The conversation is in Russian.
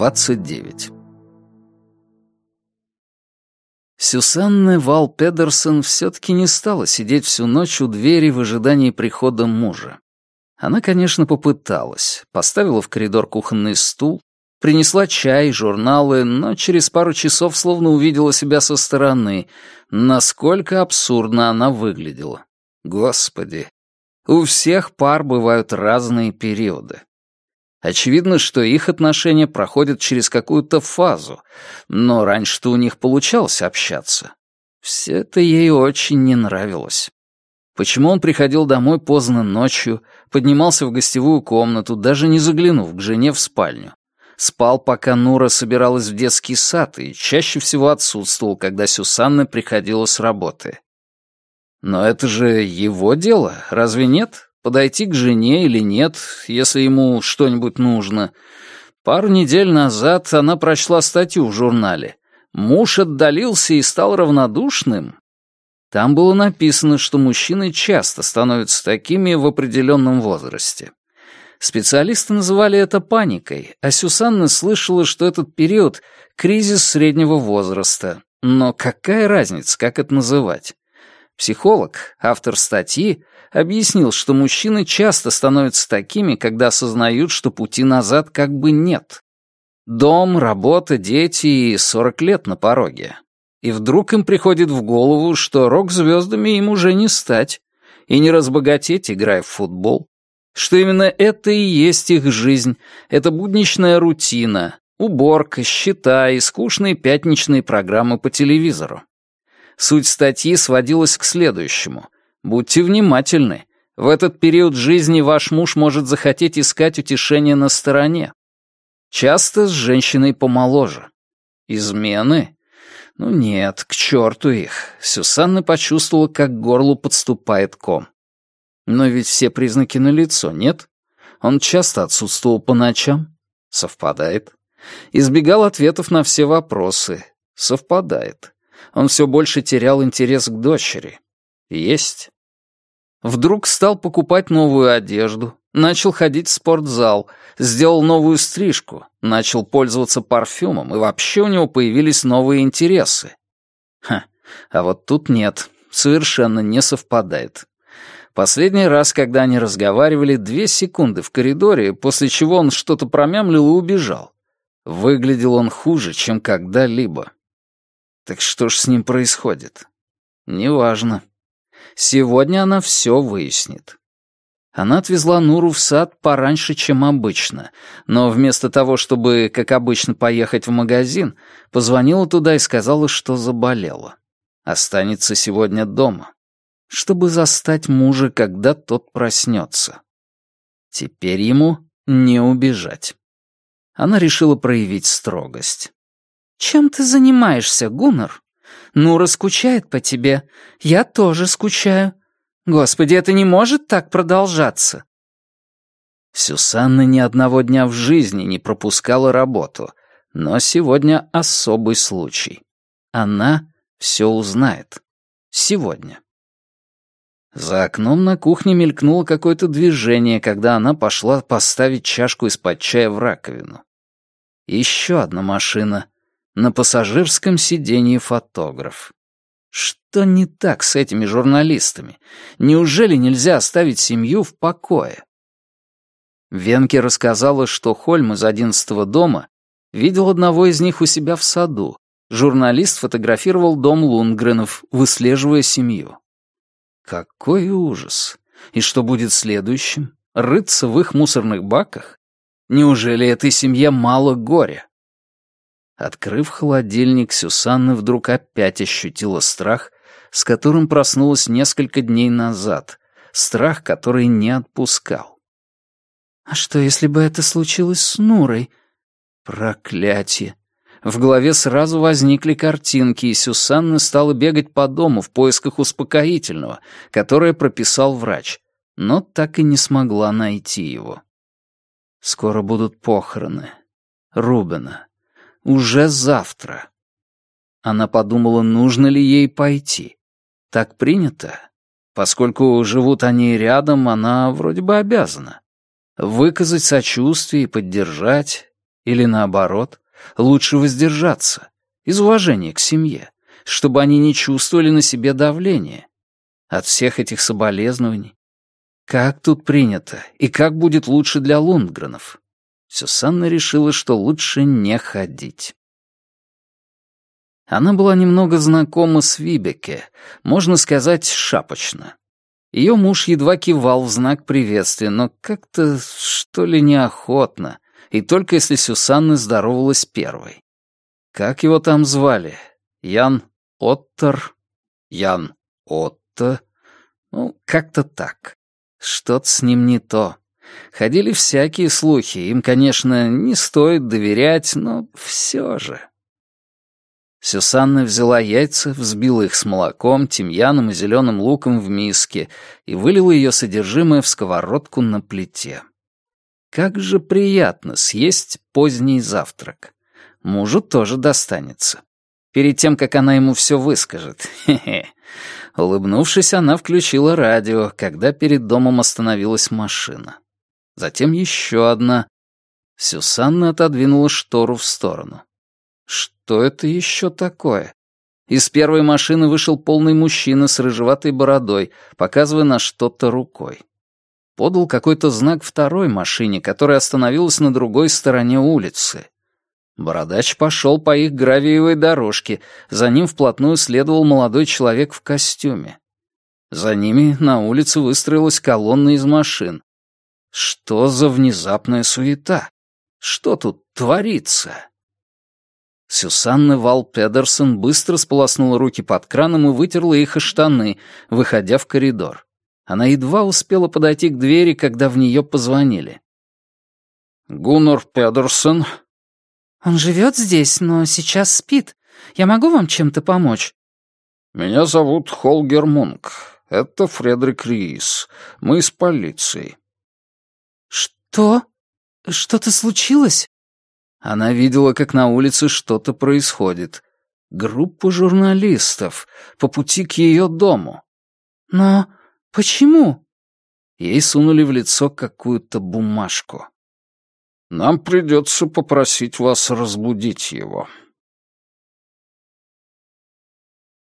29. Сюсанна Вал Педерсон все-таки не стала сидеть всю ночь у двери в ожидании прихода мужа. Она, конечно, попыталась, поставила в коридор кухонный стул, принесла чай, журналы, но через пару часов словно увидела себя со стороны. Насколько абсурдно она выглядела. Господи, у всех пар бывают разные периоды. Очевидно, что их отношения проходят через какую-то фазу, но раньше-то у них получалось общаться. Все это ей очень не нравилось. Почему он приходил домой поздно ночью, поднимался в гостевую комнату, даже не заглянув к жене в спальню? Спал, пока Нура собиралась в детский сад и чаще всего отсутствовал, когда Сюсанна приходила с работы. Но это же его дело, разве нет? Подойти к жене или нет, если ему что-нибудь нужно. Пару недель назад она прочла статью в журнале. Муж отдалился и стал равнодушным. Там было написано, что мужчины часто становятся такими в определенном возрасте. Специалисты называли это паникой, а Сюсанна слышала, что этот период — кризис среднего возраста. Но какая разница, как это называть? Психолог, автор статьи, объяснил, что мужчины часто становятся такими, когда осознают, что пути назад как бы нет. Дом, работа, дети и 40 лет на пороге. И вдруг им приходит в голову, что рок-звездами им уже не стать, и не разбогатеть, играя в футбол. Что именно это и есть их жизнь, это будничная рутина, уборка, счета и скучные пятничные программы по телевизору. Суть статьи сводилась к следующему — Будьте внимательны. В этот период жизни ваш муж может захотеть искать утешение на стороне. Часто с женщиной помоложе. Измены? Ну нет, к черту их. Сюсанна почувствовала, как к горлу подступает ком. Но ведь все признаки налицо, нет? Он часто отсутствовал по ночам. Совпадает. Избегал ответов на все вопросы. Совпадает. Он все больше терял интерес к дочери. Есть. Вдруг стал покупать новую одежду, начал ходить в спортзал, сделал новую стрижку, начал пользоваться парфюмом, и вообще у него появились новые интересы. Ха, а вот тут нет, совершенно не совпадает. Последний раз, когда они разговаривали, две секунды в коридоре, после чего он что-то промямлил и убежал. Выглядел он хуже, чем когда-либо. Так что ж с ним происходит? Неважно. Сегодня она все выяснит. Она отвезла Нуру в сад пораньше, чем обычно, но вместо того, чтобы, как обычно, поехать в магазин, позвонила туда и сказала, что заболела. Останется сегодня дома, чтобы застать мужа, когда тот проснется. Теперь ему не убежать. Она решила проявить строгость. «Чем ты занимаешься, Гуннар?» Нура скучает по тебе. Я тоже скучаю. Господи, это не может так продолжаться. Сюсанна ни одного дня в жизни не пропускала работу, но сегодня особый случай. Она все узнает. Сегодня. За окном на кухне мелькнуло какое-то движение, когда она пошла поставить чашку из-под чая в раковину. Еще одна машина. На пассажирском сиденье фотограф. Что не так с этими журналистами? Неужели нельзя оставить семью в покое? Венке рассказала, что Хольм из одиннадцатого дома видел одного из них у себя в саду. Журналист фотографировал дом Лунгренов, выслеживая семью. Какой ужас! И что будет следующим? Рыться в их мусорных баках? Неужели этой семье мало горя? Открыв холодильник, Сюсанна вдруг опять ощутила страх, с которым проснулась несколько дней назад. Страх, который не отпускал. «А что, если бы это случилось с Нурой?» Проклятие! В голове сразу возникли картинки, и Сюсанна стала бегать по дому в поисках успокоительного, которое прописал врач, но так и не смогла найти его. Скоро будут похороны. Рубена. Уже завтра. Она подумала, нужно ли ей пойти. Так принято. Поскольку живут они рядом, она вроде бы обязана. Выказать сочувствие и поддержать. Или наоборот, лучше воздержаться, из уважения к семье, чтобы они не чувствовали на себе давления. От всех этих соболезнований. Как тут принято, и как будет лучше для Лундгренов? Сюсанна решила, что лучше не ходить. Она была немного знакома с Вибеке, можно сказать, шапочно. Ее муж едва кивал в знак приветствия, но как-то, что ли, неохотно, и только если Сюсанна здоровалась первой. Как его там звали? Ян Оттер? Ян Отто? Ну, как-то так. Что-то с ним не то. Ходили всякие слухи, им, конечно, не стоит доверять, но все же. Сюсанна взяла яйца, взбила их с молоком, тимьяном и зеленым луком в миске и вылила ее содержимое в сковородку на плите. Как же приятно съесть поздний завтрак. Мужу тоже достанется. Перед тем, как она ему все выскажет. Хе-хе. Улыбнувшись, она включила радио, когда перед домом остановилась машина. Затем еще одна. Сюсанна отодвинула штору в сторону. Что это еще такое? Из первой машины вышел полный мужчина с рыжеватой бородой, показывая на что-то рукой. Подал какой-то знак второй машине, которая остановилась на другой стороне улицы. Бородач пошел по их гравиевой дорожке, за ним вплотную следовал молодой человек в костюме. За ними на улице выстроилась колонна из машин. Что за внезапная суета? Что тут творится? Сюсанна Вал Педерсон быстро сполоснула руки под краном и вытерла их о штаны, выходя в коридор. Она едва успела подойти к двери, когда в нее позвонили. «Гуннор Педерсон», «Он живет здесь, но сейчас спит. Я могу вам чем-то помочь?» «Меня зовут Холгер Мунк. Это Фредерик Риис. Мы из полиции». «Что? Что-то случилось?» Она видела, как на улице что-то происходит. Группа журналистов по пути к ее дому. «Но почему?» Ей сунули в лицо какую-то бумажку. Нам придется попросить вас разбудить его.